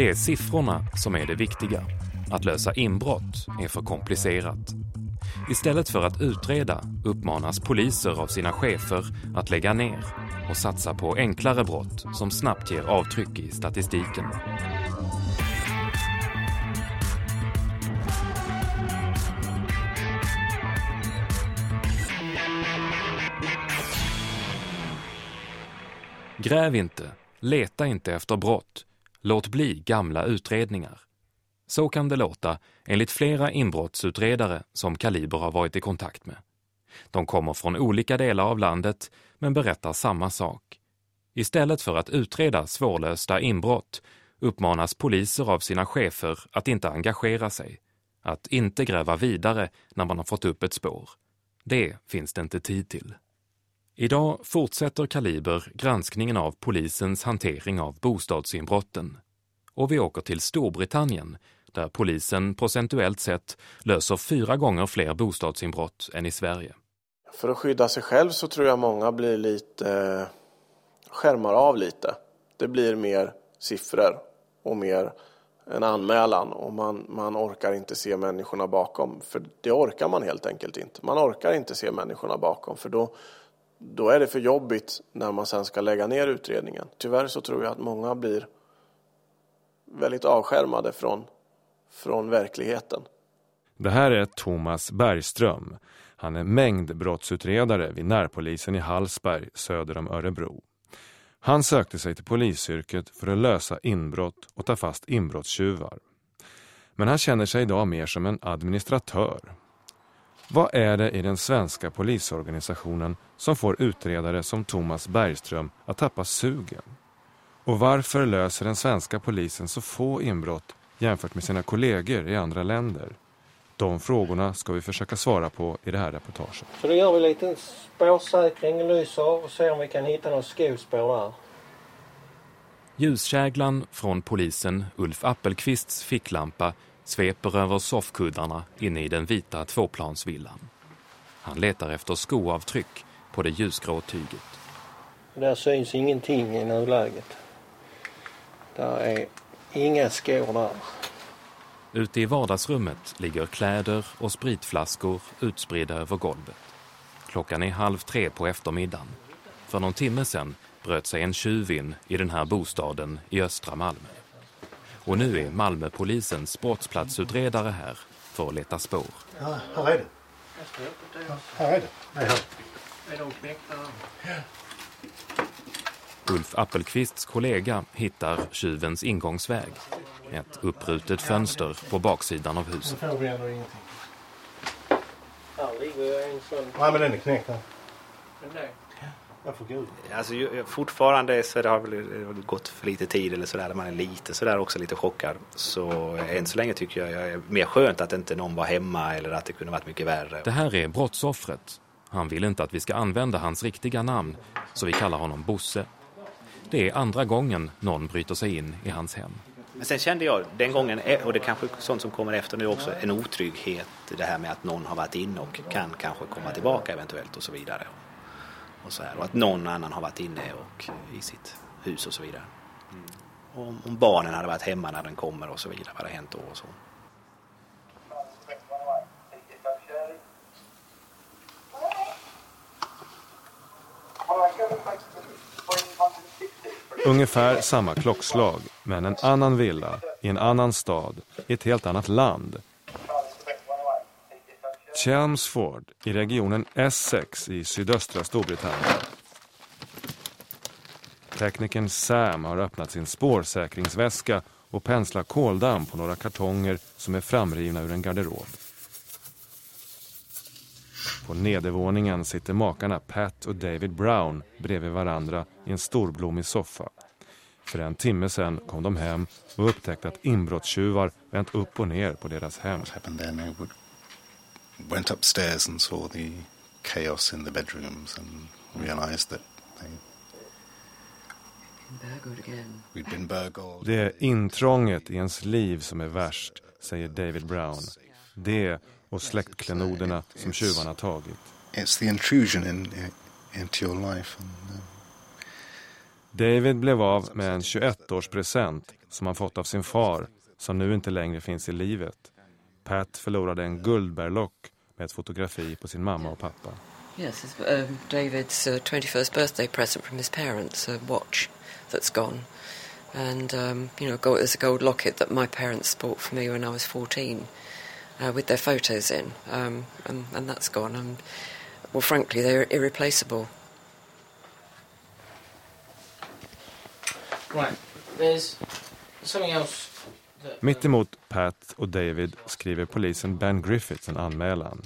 Det är siffrorna som är det viktiga. Att lösa inbrott är för komplicerat. Istället för att utreda uppmanas poliser av sina chefer att lägga ner och satsa på enklare brott som snabbt ger avtryck i statistiken. Gräv inte, leta inte efter brott, låt bli gamla utredningar. Så kan det låta enligt flera inbrottsutredare som Kaliber har varit i kontakt med. De kommer från olika delar av landet men berättar samma sak. Istället för att utreda svårlösta inbrott uppmanas poliser av sina chefer att inte engagera sig, att inte gräva vidare när man har fått upp ett spår. Det finns det inte tid till. Idag fortsätter Kaliber granskningen av polisens hantering av bostadsinbrotten. Och vi åker till Storbritannien där polisen procentuellt sett löser fyra gånger fler bostadsinbrott än i Sverige. För att skydda sig själv så tror jag många blir lite eh, skärmar av lite. Det blir mer siffror och mer en anmälan och man, man orkar inte se människorna bakom. För det orkar man helt enkelt inte. Man orkar inte se människorna bakom för då, då är det för jobbigt när man sen ska lägga ner utredningen. Tyvärr så tror jag att många blir väldigt avskärmade från, från verkligheten. Det här är Thomas Bergström. Han är mängdbrottsutredare vid närpolisen i Hallsberg söder om Örebro. Han sökte sig till polisyrket för att lösa inbrott och ta fast inbrottstjuvar. Men han känner sig idag mer som en administratör. Vad är det i den svenska polisorganisationen som får utredare som Thomas Bergström att tappa sugen? Och varför löser den svenska polisen så få inbrott jämfört med sina kollegor i andra länder? De frågorna ska vi försöka svara på i det här reportaget. Så då gör vi lite spårsäkring, lyser och ser om vi kan hitta något skospår där. Ljuskäglan från polisen Ulf Appelqvists ficklampa sveper över soffkuddarna inne i den vita tvåplansvillan. Han letar efter skoavtryck på det ljusgrå tyget. Där syns ingenting i nuläget. Där är inga skor där. Ute i vardagsrummet ligger kläder och spritflaskor utspridda över golvet. Klockan är halv tre på eftermiddagen. För någon timme sedan bröt sig en tjuv in i den här bostaden i östra Malmö. Och nu är Malmöpolisens brottsplatsutredare här för att leta spår. Ja, här är det. Ja, här är det. Nej, här. Är de knäckta? Ulf Appelqvists kollega hittar tjuvens ingångsväg. Ett upprutet fönster på baksidan av huset. Nu får vi ändå ingenting. Här ligger en sån. Nej, men den är knäckt här. Den där. Jag får gå ut. Alltså, fortfarande så det har väl gått för lite tid eller sådär. Man är lite sådär också lite chockad. Så än så länge tycker jag jag är mer skönt att inte någon var hemma eller att det kunde varit mycket värre. Det här är brottsoffret. Han vill inte att vi ska använda hans riktiga namn, så vi kallar honom Bosse. Det är andra gången någon bryter sig in i hans hem. Men sen kände jag den gången, eh, och det kanske är sånt som kommer efter nu också, en otrygghet. Det här med att någon har varit inne och kan kanske komma tillbaka eventuellt och så vidare. Och, så här, och att någon annan har varit inne och i sitt hus och så vidare. Och om, om barnen hade varit hemma när den kommer och så vidare, vad hade hänt då och så. Ungefär samma klockslag, men en annan villa, i en annan stad, i ett helt annat land. Chelmsford i regionen Essex i sydöstra Storbritannien. Teknikern Sam har öppnat sin spårsäkringsväska och penslar koldamm på några kartonger som är framrivna ur en garderob. På nedervåningen sitter makarna Pat och David Brown bredvid varandra i en storblommig soffa. För en timme sedan kom de hem och upptäckte att inbrottstjuvar vänt upp och ner på deras hem. happened then. I would, went upstairs and saw the chaos in the bedrooms and realised that they, we'd been burgled. Det är intrånget i ens liv som är värst, säger David Brown. Det och släktklenoderna som tjuvarna tagit. It's the intrusion in, into your life. And, uh, David blev av med en 21-årspresent som han fått av sin far som nu inte längre finns i livet. Pat förlorade en guldbärlock med ett fotografi på sin mamma och pappa. Yes, it's, um, David's uh, 21st birthday present from his parents, a watch that's gone. And, um, you know, gold, there's a gold locket that my parents bought for me when I was 14 uh, with their photos in. Um, and, and that's gone. And, well, frankly, they're irreplaceable. Right, there's something else Mitt emot Pat och David skriver polisen Ben Griffiths en anmälan.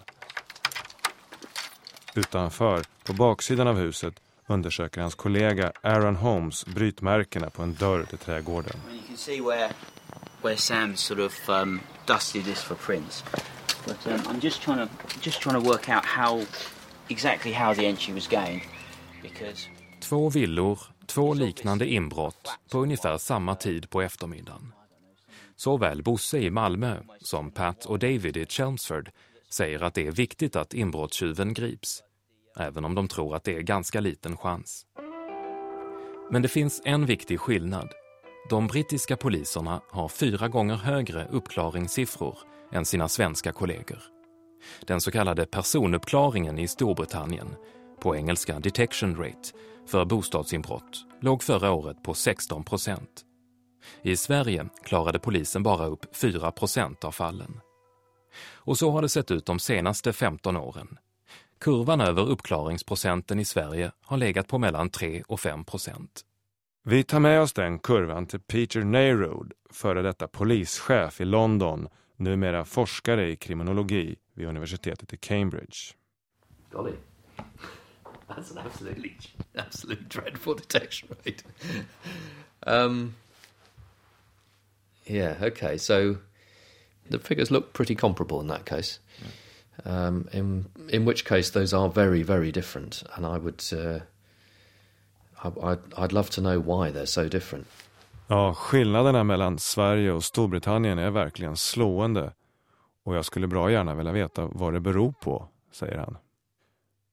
Utanför, på baksidan av huset, undersöker hans kollega Aaron Holmes brytmärkena på en dörr till trädgården. You can see where, where Sam sort of um, dusted this for prints. But um, I'm just trying to just trying to work out how exactly how the entry was gained because Två villor, två liknande inbrott på ungefär samma tid på eftermiddagen. Såväl Bosse i Malmö som Pat och David i Chelmsford säger att det är viktigt att inbrottstjuven grips, även om de tror att det är ganska liten chans. Men det finns en viktig skillnad. De brittiska poliserna har fyra gånger högre uppklaringssiffror än sina svenska kollegor. Den så kallade personuppklaringen i Storbritannien, på engelska detection rate, för bostadsinbrott låg förra året på 16 procent. I Sverige klarade polisen bara upp 4 procent av fallen. Och så har det sett ut de senaste 15 åren. Kurvan över uppklaringsprocenten i Sverige har legat på mellan 3 och 5 procent. Vi tar med oss den kurvan till Peter Neyroud, före detta polischef i London, numera forskare i kriminologi vid universitetet i Cambridge. Golly, that's an absolutely, absolutely dreadful detection rate. um, yeah, okay, so the figures look pretty comparable in that case. Um, in in which case, those are very, very different, and I would, uh, I, I'd, I'd love to know why they're so different. Ja, skillnaderna mellan Sverige och Storbritannien är verkligen slående. Och jag skulle bra gärna vilja veta vad det beror på, säger han.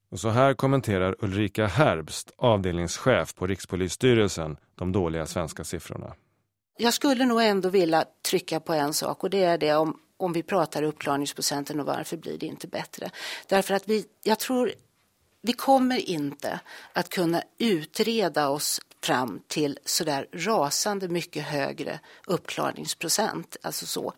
Och så här kommenterar Ulrika Herbst, avdelningschef på Rikspolisstyrelsen, de dåliga svenska siffrorna. Jag skulle nog ändå vilja trycka på en sak och det är det om, om vi pratar uppklarningsprocenten och varför blir det inte bättre. Därför att vi, jag tror, vi kommer inte att kunna utreda oss fram till sådär rasande mycket högre uppklarningsprocent. Alltså så.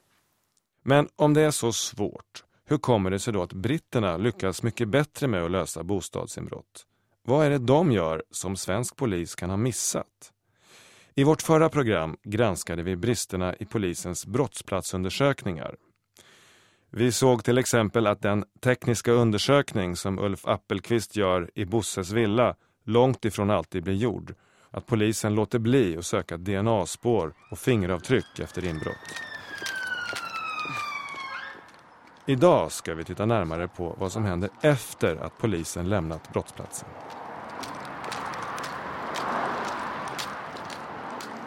Men om det är så svårt, hur kommer det sig då att britterna lyckas mycket bättre med att lösa bostadsinbrott? Vad är det de gör som svensk polis kan ha missat? I vårt förra program granskade vi bristerna i polisens brottsplatsundersökningar. Vi såg till exempel att den tekniska undersökning som Ulf Appelqvist gör i Bosses villa långt ifrån alltid blir gjord. Att polisen låter bli att söka DNA-spår och fingeravtryck efter inbrott. Idag ska vi titta närmare på vad som händer efter att polisen lämnat brottsplatsen.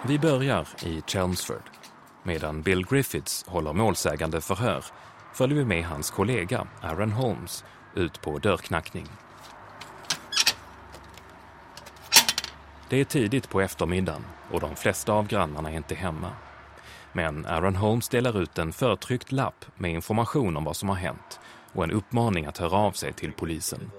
Vi börjar i Chelmsford. Medan Bill Griffiths håller målsägande förhör följer vi med hans kollega Aaron Holmes ut på dörrknackning. Det är tidigt på eftermiddagen och de flesta av grannarna är inte hemma. Men Aaron Holmes delar ut en förtryckt lapp med information om vad som har hänt och en uppmaning att höra av sig till polisen.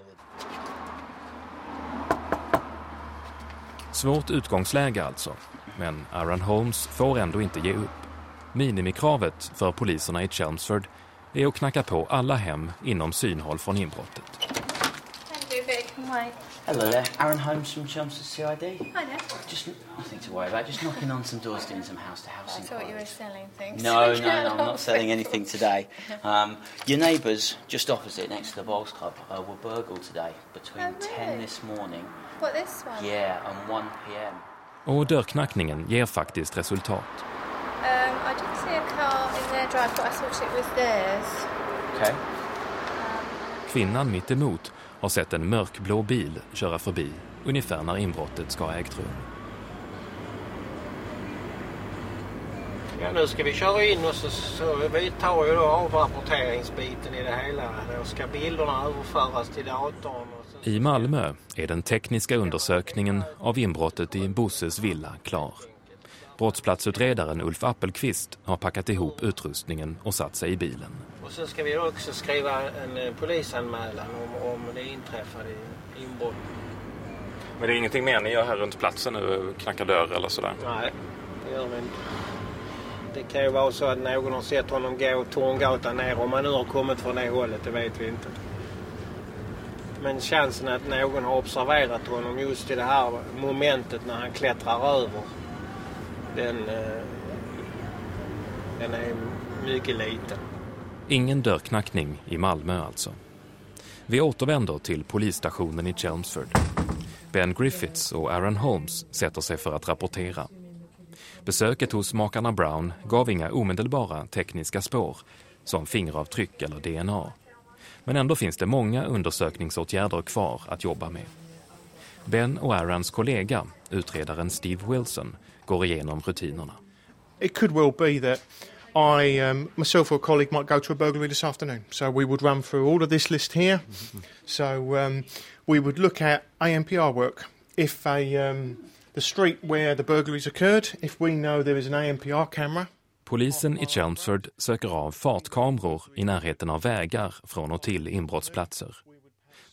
Svårt utgångsläge alltså, men Aaron Holmes får ändå inte ge upp. Minimikravet för poliserna i Chelmsford är att knacka på alla hem inom synhåll från inbrottet. Hello there, Aaron Holmes from Chelmsford CID. Hi there. Just nothing to worry about. Just knocking on some doors, doing some house to house I thought you were selling things. No, no, no, I'm not selling anything today. Um, your neighbours just opposite, next to the Bowls Club, uh, were burgled today between Oh, really? 10 this morning, What, this one? yeah, and 1 p.m. Och dörrknackningen ger faktiskt resultat. Um, I did see a car in their drive, but I thought it was theirs. Okay. Kvinnan mitt emot har sett en mörkblå bil köra förbi ungefär när inbrottet ska ha ägt rum. Ja, nu ska vi köra in och så, så vi tar ju då avrapporteringsbiten i det hela. Då ska bilderna överföras till datorn. I Malmö är den tekniska undersökningen av inbrottet i Bosses villa klar. Brottsplatsutredaren Ulf Appelqvist har packat ihop utrustningen och satt sig i bilen. Och så ska vi också skriva en eh, polisanmälan om, om det inträffade inbrott. Men det är ingenting mer ni gör här runt platsen nu? Knackar dörr eller sådär? Nej, det gör vi inte. Det kan ju vara så att någon har sett honom gå Torngatan ner. Om han nu har kommit från det hållet, det vet vi inte. Men chansen att någon har observerat honom just i det här momentet när han klättrar över den, eh, den är mycket liten. Ingen dörrknackning i Malmö alltså. Vi återvänder till polisstationen i Chelmsford. Ben Griffiths och Aaron Holmes sätter sig för att rapportera. Besöket hos makarna Brown gav inga omedelbara tekniska spår som fingeravtryck eller DNA. Men ändå finns det många undersökningsåtgärder kvar att jobba med. Ben och Aarons kollega, utredaren Steve Wilson, går igenom rutinerna. It could well be that I, um, myself or a colleague might go to a burglary this afternoon. So we would run through all of this list here. So um, we would look at AMPR work. If a, um, the street where the burglaries occurred, if we know there is an AMPR camera. Polisen i Chelmsford söker av fartkameror i närheten av vägar från och till inbrottsplatser.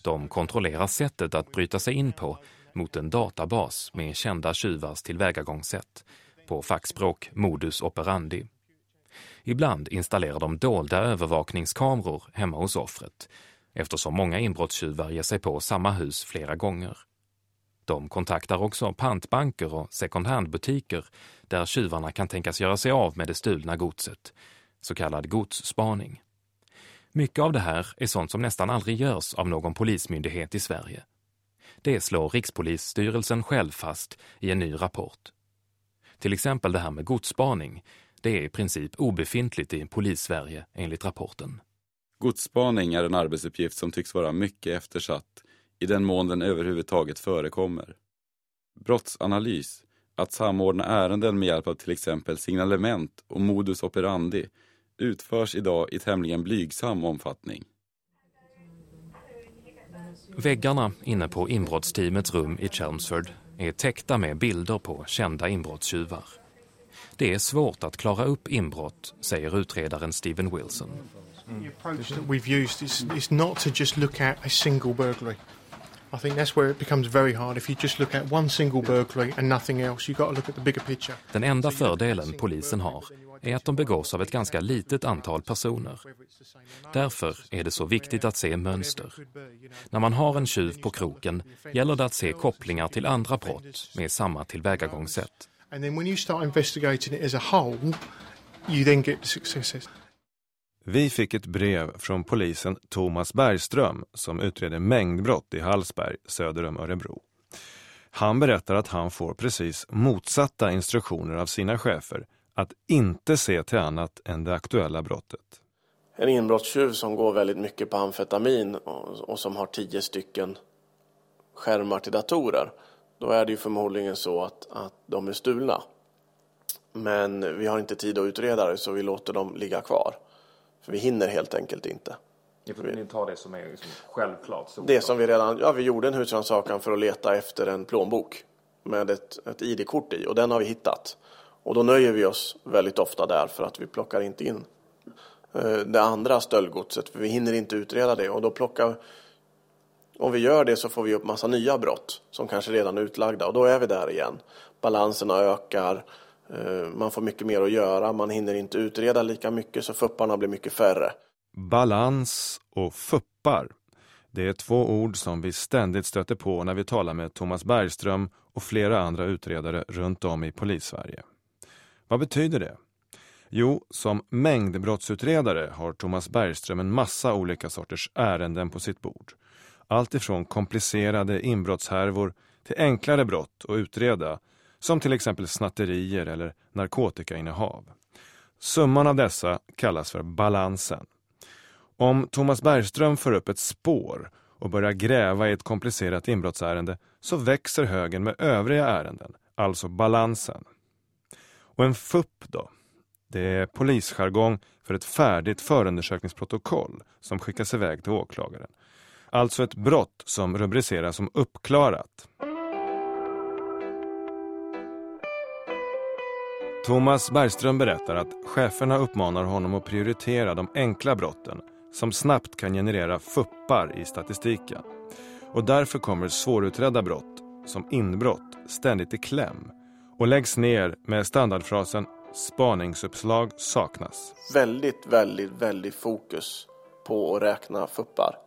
De kontrollerar sättet att bryta sig in på mot en databas med kända tjuvars tillvägagångssätt, på fackspråk modus operandi. Ibland installerar de dolda övervakningskameror hemma hos offret eftersom många inbrottstjuvar ger sig på samma hus flera gånger. De kontaktar också pantbanker och second hand-butiker där tjuvarna kan tänkas göra sig av med det stulna godset, så kallad godsspaning. Mycket av det här är sånt som nästan aldrig görs av någon polismyndighet i Sverige. Det slår Rikspolisstyrelsen själv fast i en ny rapport. Till exempel det här med godsspaning. Det är i princip obefintligt i Polissverige enligt rapporten. Godsspaning är en arbetsuppgift som tycks vara mycket eftersatt i den mån den överhuvudtaget förekommer. Brottsanalys, att samordna ärenden med hjälp av till exempel signalement och modus operandi, utförs idag i tämligen blygsam omfattning. Väggarna inne på inbrottsteamets rum i Chelmsford är täckta med bilder på kända inbrottstjuvar. Det är svårt att klara upp inbrott, säger utredaren Steven Wilson. The approach that we've used is, is not to just look at a single burglary. I think that's where it becomes very hard. If you just look at one single burglary and nothing else, you've got to look at the bigger picture. Den enda fördelen polisen har är att de begås av ett ganska litet antal personer. Därför är det så viktigt att se mönster. När man har en tjuv på kroken gäller det att se kopplingar till andra brott med samma tillvägagångssätt. And then when you start investigating it as a whole, you then get successes. Vi fick ett brev från polisen Thomas Bergström som utreder mängdbrott i Hallsberg söder om Örebro. Han berättar att han får precis motsatta instruktioner av sina chefer att inte se till annat än det aktuella brottet. En inbrottstjuv som går väldigt mycket på amfetamin och, som har tio stycken skärmar till datorer. Då är det ju förmodligen så att, att de är stulna. Men vi har inte tid att utreda det så vi låter dem ligga kvar. För vi hinner helt enkelt inte. Ni tar det som är liksom självklart? Det som vi redan, ja vi gjorde en husrannsakan för att leta efter en plånbok med ett, ett ID-kort i och den har vi hittat. Och då nöjer vi oss väldigt ofta där för att vi plockar inte in eh, det andra stöldgodset för vi hinner inte utreda det och då plockar om vi gör det så får vi upp massa nya brott som kanske redan är utlagda och då är vi där igen. Balanserna ökar, Eh, man får mycket mer att göra, man hinner inte utreda lika mycket så fupparna blir mycket färre. Balans och fuppar. Det är två ord som vi ständigt stöter på när vi talar med Thomas Bergström och flera andra utredare runt om i Polissverige. Vad betyder det? Jo, som mängdbrottsutredare har Thomas Bergström en massa olika sorters ärenden på sitt bord. Allt ifrån komplicerade inbrottshärvor till enklare brott att utreda, som till exempel snatterier eller narkotikainnehav. Summan av dessa kallas för balansen. Om Thomas Bergström får upp ett spår och börjar gräva i ett komplicerat inbrottsärende så växer högen med övriga ärenden, alltså balansen. Och en FUP då? Det är polisjargong för ett färdigt förundersökningsprotokoll som skickas iväg till åklagaren. Alltså ett brott som rubriceras som uppklarat. Thomas Bergström berättar att cheferna uppmanar honom att prioritera de enkla brotten som snabbt kan generera fuppar i statistiken. Och därför kommer svårutredda brott, som inbrott, ständigt i kläm och läggs ner med standardfrasen spaningsuppslag saknas. Väldigt, väldigt, väldigt fokus på att räkna fuppar.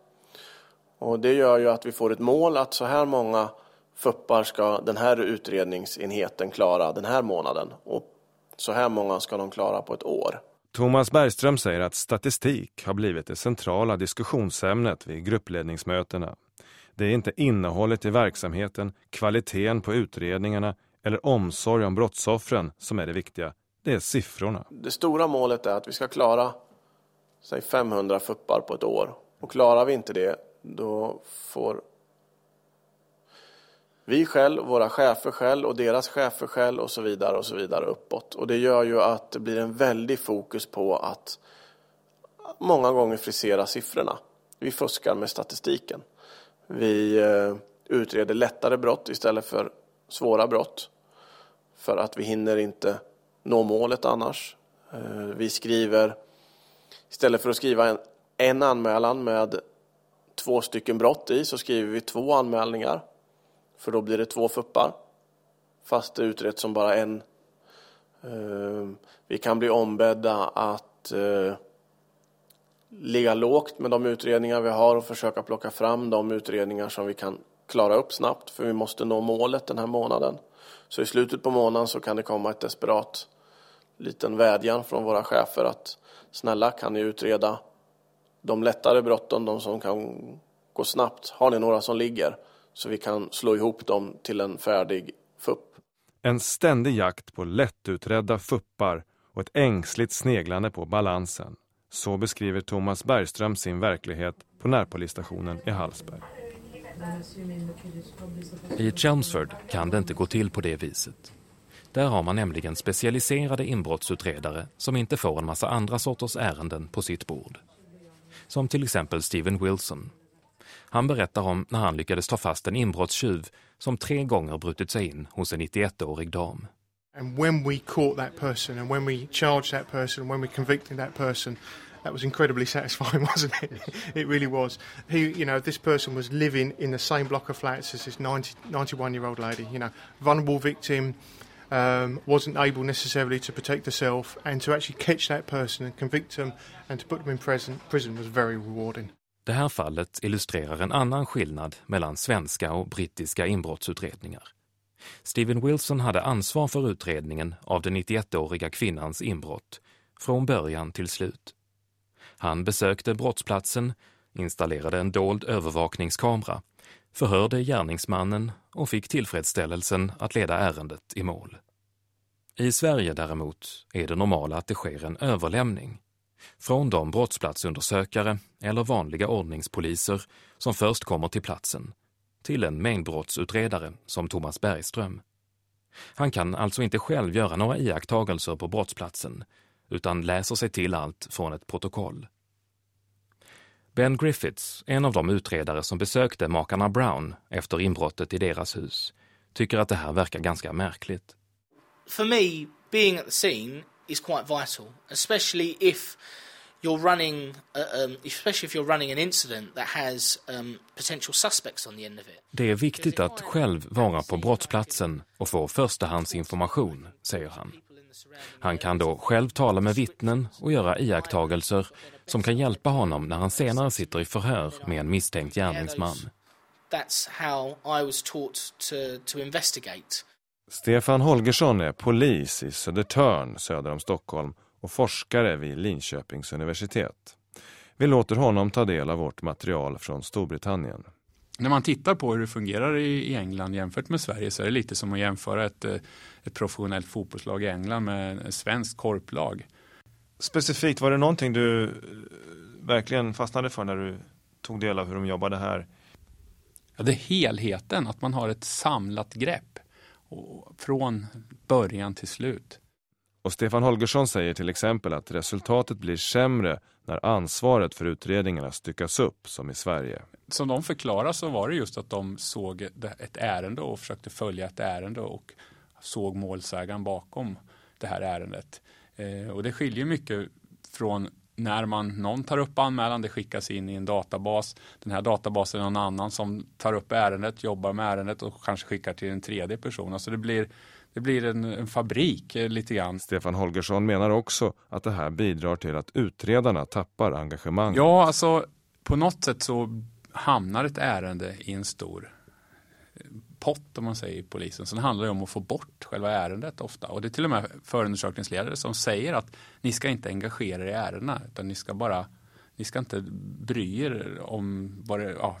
Och det gör ju att vi får ett mål att så här många fuppar ska den här utredningsenheten klara den här månaden. Och så här många ska de klara på ett år. Thomas Bergström säger att statistik har blivit det centrala diskussionsämnet vid gruppledningsmötena. Det är inte innehållet i verksamheten, kvaliteten på utredningarna eller omsorg om brottsoffren som är det viktiga. Det är siffrorna. Det stora målet är att vi ska klara säg 500 fuppar på ett år. Och klarar vi inte det, då får vi själv, våra chefer själv och deras chefer själv och så vidare och så vidare uppåt. Och det gör ju att det blir en väldig fokus på att många gånger frisera siffrorna. Vi fuskar med statistiken. Vi eh, utreder lättare brott istället för svåra brott. För att vi hinner inte nå målet annars. Eh, vi skriver, istället för att skriva en, en anmälan med två stycken brott i så skriver vi två anmälningar för då blir det två fuppar. Fast det utreds som bara en. Ehm, vi kan bli ombedda att eh, ligga lågt med de utredningar vi har och försöka plocka fram de utredningar som vi kan klara upp snabbt för vi måste nå målet den här månaden. Så i slutet på månaden så kan det komma ett desperat liten vädjan från våra chefer att snälla kan ni utreda de lättare brotten, de som kan gå snabbt. Har ni några som ligger? Så vi kan slå ihop dem till en färdig fupp. En ständig jakt på lättutredda fuppar och ett ängsligt sneglande på balansen. Så beskriver Thomas Bergström sin verklighet på närpolisstationen i Hallsberg. I Chelmsford kan det inte gå till på det viset. Där har man nämligen specialiserade inbrottsutredare som inte får en massa andra sorters ärenden på sitt bord. Som till exempel Steven Wilson han berättar om när han lyckades ta fast en inbrottstjuv som tre gånger brutit sig in hos en 91-årig dam. And when we caught that person and when we charged that person and when we convicted that person that was incredibly satisfying, wasn't it? it really was. He, you know, this person was living in the same block of flats as this 90, 91-year-old lady, you know, vulnerable victim, um, wasn't able necessarily to protect herself and to actually catch that person and convict them and to put them in prison, prison was very rewarding. Det här fallet illustrerar en annan skillnad mellan svenska och brittiska inbrottsutredningar. Steven Wilson hade ansvar för utredningen av den 91-åriga kvinnans inbrott, från början till slut. Han besökte brottsplatsen, installerade en dold övervakningskamera, förhörde gärningsmannen och fick tillfredsställelsen att leda ärendet i mål. I Sverige däremot är det normala att det sker en överlämning från de brottsplatsundersökare eller vanliga ordningspoliser som först kommer till platsen till en mängdbrottsutredare som Thomas Bergström. Han kan alltså inte själv göra några iakttagelser på brottsplatsen utan läser sig till allt från ett protokoll. Ben Griffiths, en av de utredare som besökte makarna Brown efter inbrottet i deras hus, tycker att det här verkar ganska märkligt. För mig, being at the scene is quite vital, especially if you're running, uh, um, especially if you're running an incident that has um, potential suspects on the end of it. Det är viktigt att själv vara på brottsplatsen och få förstahandsinformation, säger han. Han kan då själv tala med vittnen och göra iakttagelser som kan hjälpa honom när han senare sitter i förhör med en misstänkt gärningsman. That's how I was taught to, to investigate. Stefan Holgersson är polis i Södertörn söder om Stockholm och forskare vid Linköpings universitet. Vi låter honom ta del av vårt material från Storbritannien. När man tittar på hur det fungerar i England jämfört med Sverige så är det lite som att jämföra ett, eh, ett professionellt fotbollslag i England med ett svenskt korplag. Specifikt, var det någonting du eh, verkligen fastnade för när du tog del av hur de jobbade här? Ja, det är helheten, att man har ett samlat grepp från början till slut. Och Stefan Holgersson säger till exempel att resultatet blir sämre när ansvaret för utredningarna styckas upp som i Sverige. Som de förklarar så var det just att de såg ett ärende och försökte följa ett ärende och såg målsägaren bakom det här ärendet. Eh, och det skiljer mycket från när man, någon tar upp anmälan, det skickas in i en databas. Den här databasen är någon annan som tar upp ärendet, jobbar med ärendet och kanske skickar till en tredje person. Alltså det blir, det blir en, en fabrik eh, lite grann. Stefan Holgersson menar också att det här bidrar till att utredarna tappar engagemang. Ja, alltså på något sätt så hamnar ett ärende i en stor pott om man säger i polisen. Sen handlar det om att få bort själva ärendet ofta. Och det är till och med förundersökningsledare som säger att ni ska inte engagera er i ärendena utan ni ska bara ni ska inte bry er om vad det, ja,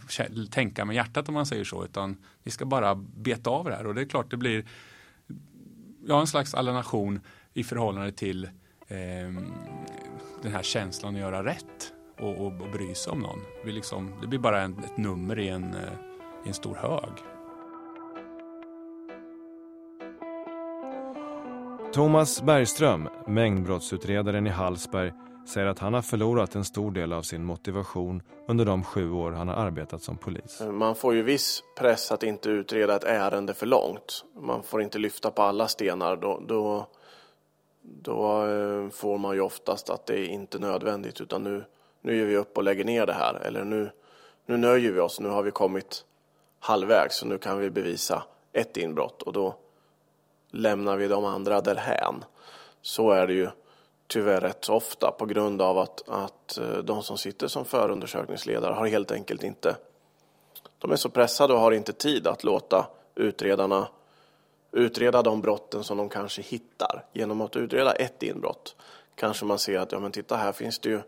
tänka med hjärtat om man säger så utan ni ska bara beta av det här och det är klart det blir ja, en slags alienation i förhållande till eh, den här känslan att göra rätt och, och, och bry sig om någon. Vi liksom, det blir bara en, ett nummer i en, eh, i en stor hög. Thomas Bergström, mängdbrottsutredaren i Hallsberg, säger att han har förlorat en stor del av sin motivation under de sju år han har arbetat som polis. Man får ju viss press att inte utreda ett ärende för långt. Man får inte lyfta på alla stenar. Då, då, då eh, får man ju oftast att det är inte nödvändigt utan nu, nu ger vi upp och lägger ner det här. Eller nu, nu nöjer vi oss, nu har vi kommit halvvägs så nu kan vi bevisa ett inbrott och då lämnar vi de andra därhän. Så är det ju tyvärr rätt så ofta på grund av att, att eh, de som sitter som förundersökningsledare har helt enkelt inte de är så pressade och har inte tid att låta utredarna utreda de brotten som de kanske hittar. Genom att utreda ett inbrott kanske man ser att ja men titta här finns det ju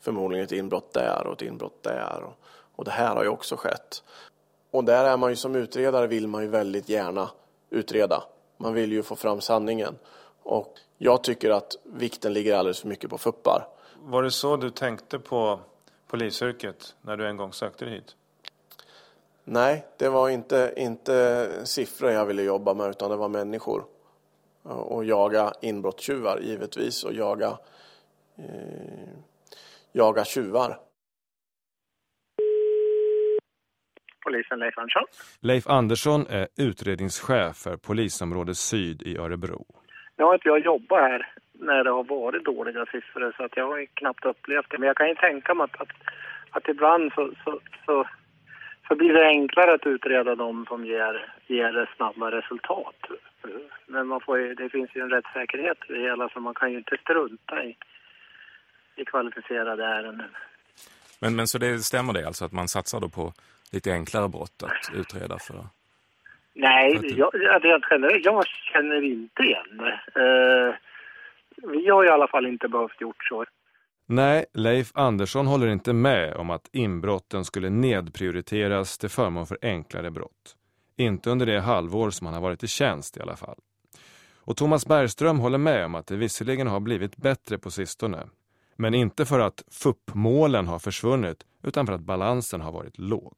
förmodligen ett inbrott där och ett inbrott där och, och det här har ju också skett. Och där är man ju som utredare vill man ju väldigt gärna utreda. Man vill ju få fram sanningen. Och jag tycker att vikten ligger alldeles för mycket på fuppar. Var det så du tänkte på polisyrket när du en gång sökte dig hit? Nej, det var inte, inte siffror jag ville jobba med utan det var människor. Och jaga inbrottstjuvar givetvis och jaga, eh, jaga tjuvar. Polisen Leif Andersson. Leif Andersson är utredningschef för polisområde Syd i Örebro. Jag har inte jag jobbat här när det har varit dåliga siffror så att jag har knappt upplevt det. Men jag kan ju tänka mig att, att, att ibland så, så, så, så, blir det enklare att utreda de som ger, ger snabba resultat. Men man får ju, det finns ju en rättssäkerhet i det hela så man kan ju inte strunta i, i kvalificerade ärenden. Men, men så det stämmer det alltså att man satsar då på lite enklare brott att utreda för? Nej, för jag, rent generellt, jag känner inte igen det. Vi har i alla fall inte behövt gjort så. Nej, Leif Andersson håller inte med om att inbrotten skulle nedprioriteras till förmån för enklare brott. Inte under det halvår som han har varit i tjänst i alla fall. Och Thomas Bergström håller med om att det visserligen har blivit bättre på sistone. Men inte för att FUP-målen har försvunnit utan för att balansen har varit låg.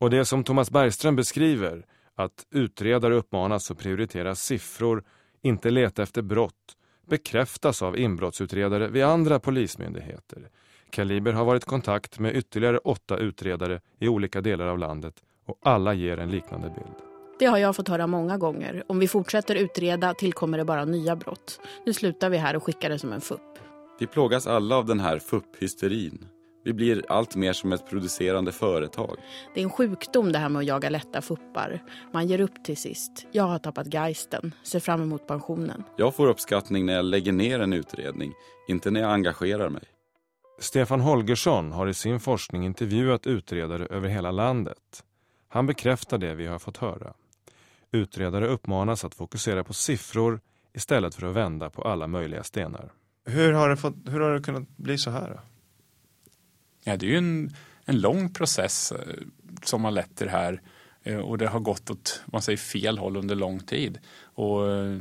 Och det som Thomas Bergström beskriver, att utredare uppmanas att prioritera siffror, inte leta efter brott, bekräftas av inbrottsutredare vid andra polismyndigheter. Kaliber har varit i kontakt med ytterligare åtta utredare i olika delar av landet och alla ger en liknande bild. Det har jag fått höra många gånger. Om vi fortsätter utreda tillkommer det bara nya brott. Nu slutar vi här och skickar det som en fupp. Vi plågas alla av den här fupp-hysterin. Vi blir allt mer som ett producerande företag. Det är en sjukdom det här med att jaga lätta fuppar. Man ger upp till sist. Jag har tappat geisten, ser fram emot pensionen. Jag får uppskattning när jag lägger ner en utredning, inte när jag engagerar mig. Stefan Holgersson har i sin forskning intervjuat utredare över hela landet. Han bekräftar det vi har fått höra. Utredare uppmanas att fokusera på siffror istället för att vända på alla möjliga stenar. Hur har det, fått, hur har det kunnat bli så här? Då? Ja, det är ju en, en lång process eh, som har lett till det här eh, och det har gått åt man säger, fel håll under lång tid. Och, eh,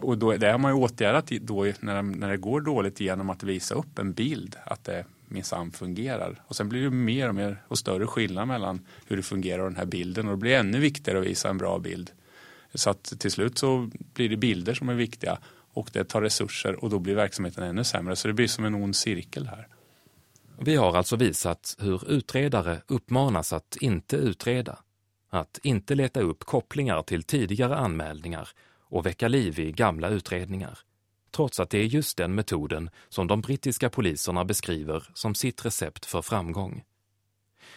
och då, det har man ju åtgärdat då när, när det går dåligt genom att visa upp en bild att det minsann fungerar. Och sen blir det mer och mer och större skillnad mellan hur det fungerar och den här bilden och det blir ännu viktigare att visa en bra bild. Så att till slut så blir det bilder som är viktiga och det tar resurser och då blir verksamheten ännu sämre. Så det blir som en ond cirkel här. Vi har alltså visat hur utredare uppmanas att inte utreda, att inte leta upp kopplingar till tidigare anmälningar och väcka liv i gamla utredningar, trots att det är just den metoden som de brittiska poliserna beskriver som sitt recept för framgång.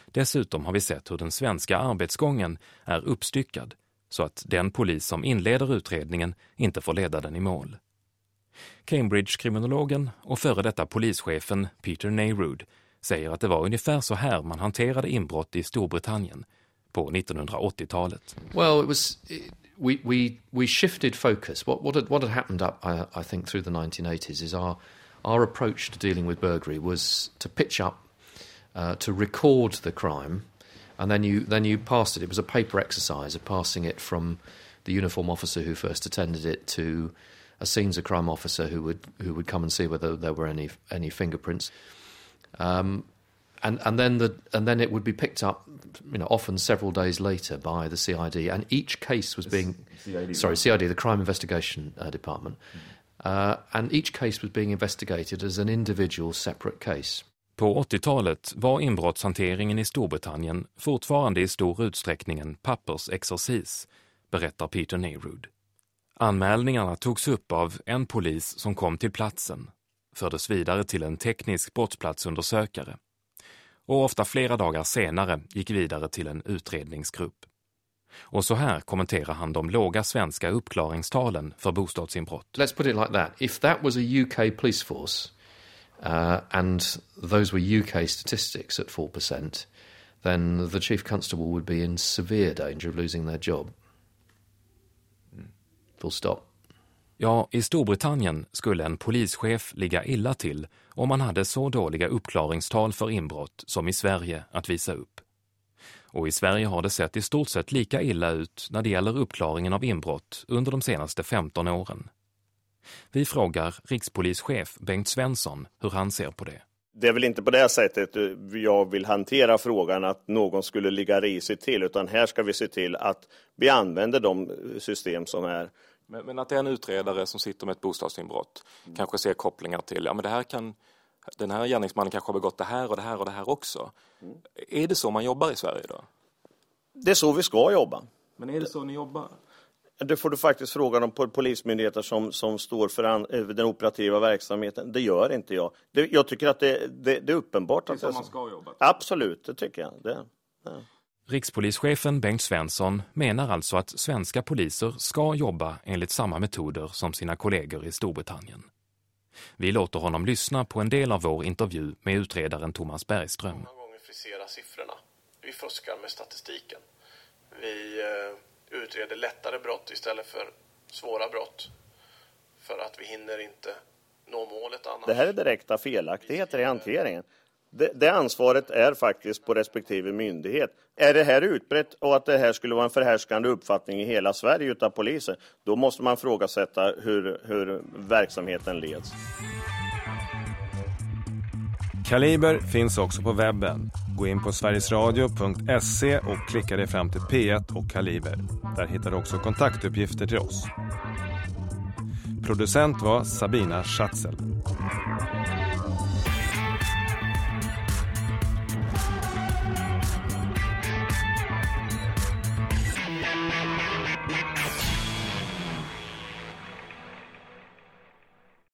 Dessutom har vi sett hur den svenska arbetsgången är uppstyckad så att den polis som inleder utredningen inte får leda den i mål. Cambridge-kriminologen och före detta polischefen Peter Neyrood säger att det var ungefär så här man hanterade inbrott i Storbritannien på 1980-talet. Well, it was we we we shifted focus. What what had what had happened up I, I think through the 1980s is our our approach to dealing with burglary was to pitch up uh, to record the crime and then you then you passed it. It was a paper exercise of passing it from the uniform officer who first attended it to a scenes of crime officer who would who would come and see whether there were any any fingerprints. Um, and and then the and then it would be picked up, you know, often several days later by the CID, and each case was being CID, sorry CID, the Crime Investigation uh, Department, uh, and each case was being investigated as an individual separate case. På 80-talet var inbrottshanteringen i Storbritannien fortfarande i stor utsträckning en pappersexercis, berättar Peter Neyrood. Anmälningarna togs upp av en polis som kom till platsen, fördes vidare till en teknisk brottsplatsundersökare och ofta flera dagar senare gick vidare till en utredningsgrupp. Och så här kommenterar han de låga svenska uppklaringstalen för bostadsinbrott. Let's put it like that. If that was a UK police force uh, and those were UK statistics at 4%, then the chief constable would be in severe danger of losing their job. Full stop. Ja, i Storbritannien skulle en polischef ligga illa till om man hade så dåliga uppklaringstal för inbrott som i Sverige att visa upp. Och i Sverige har det sett i stort sett lika illa ut när det gäller uppklaringen av inbrott under de senaste 15 åren. Vi frågar rikspolischef Bengt Svensson hur han ser på det. Det är väl inte på det sättet jag vill hantera frågan att någon skulle ligga risigt till, utan här ska vi se till att vi använder de system som är. Men, men att det är en utredare som sitter med ett bostadsinbrott mm. kanske ser kopplingar till, ja men det här kan, den här gärningsmannen kanske har begått det här och det här och det här också. Mm. Är det så man jobbar i Sverige då? Det är så vi ska jobba. Men är det så ni jobbar? Det får du faktiskt fråga de polismyndigheter som, som står för an, eh, den operativa verksamheten. Det gör inte jag. Det, jag tycker att det, det, det är uppenbart. Det är att så man ska jobba? Absolut, det tycker jag. Det, ja. Rikspolischefen Bengt Svensson menar alltså att svenska poliser ska jobba enligt samma metoder som sina kollegor i Storbritannien. Vi låter honom lyssna på en del av vår intervju med utredaren Thomas Bergström. Många gånger frisera siffrorna. Vi fuskar med statistiken. Vi eh, utreder lättare brott istället för svåra brott. För att vi hinner inte nå målet annars. Det här är direkta felaktigheter i hanteringen. Det, det, ansvaret är faktiskt på respektive myndighet. Är det här utbrett och att det här skulle vara en förhärskande uppfattning i hela Sverige utav polisen, då måste man frågasätta hur, hur verksamheten leds. Kaliber finns också på webben. Gå in på sverigesradio.se och klicka dig fram till P1 och Kaliber. Där hittar du också kontaktuppgifter till oss. Producent var Sabina Schatzel.